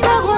Ta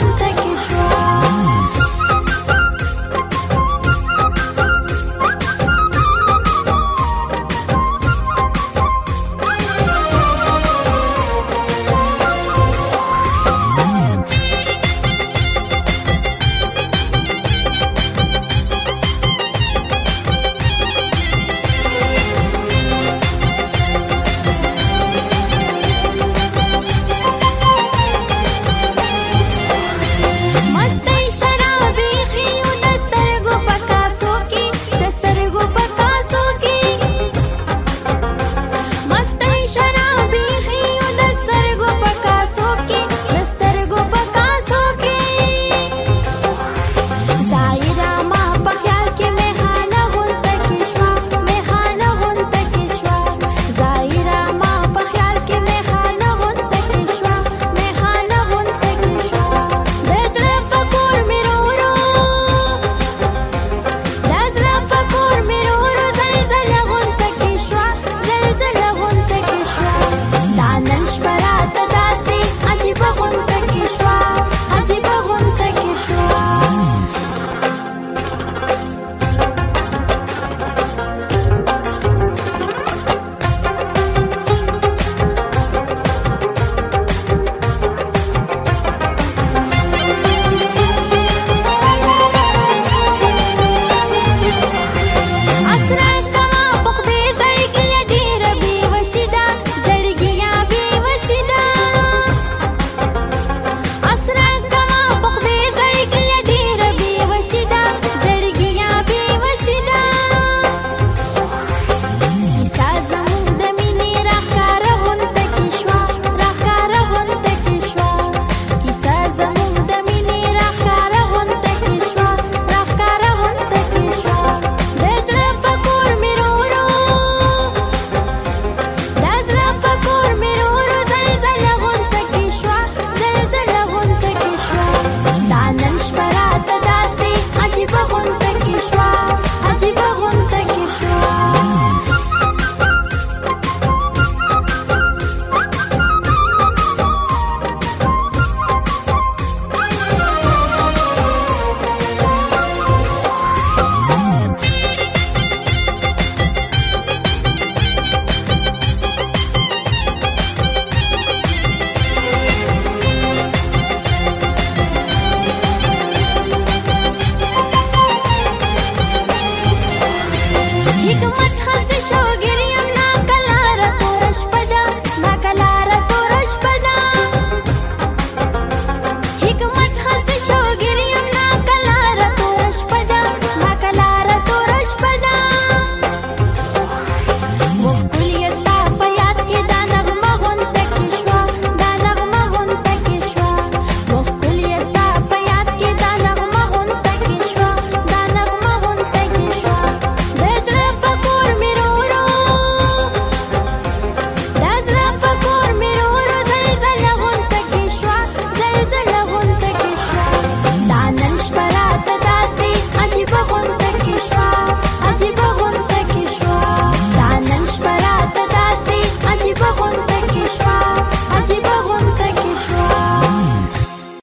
از شاگری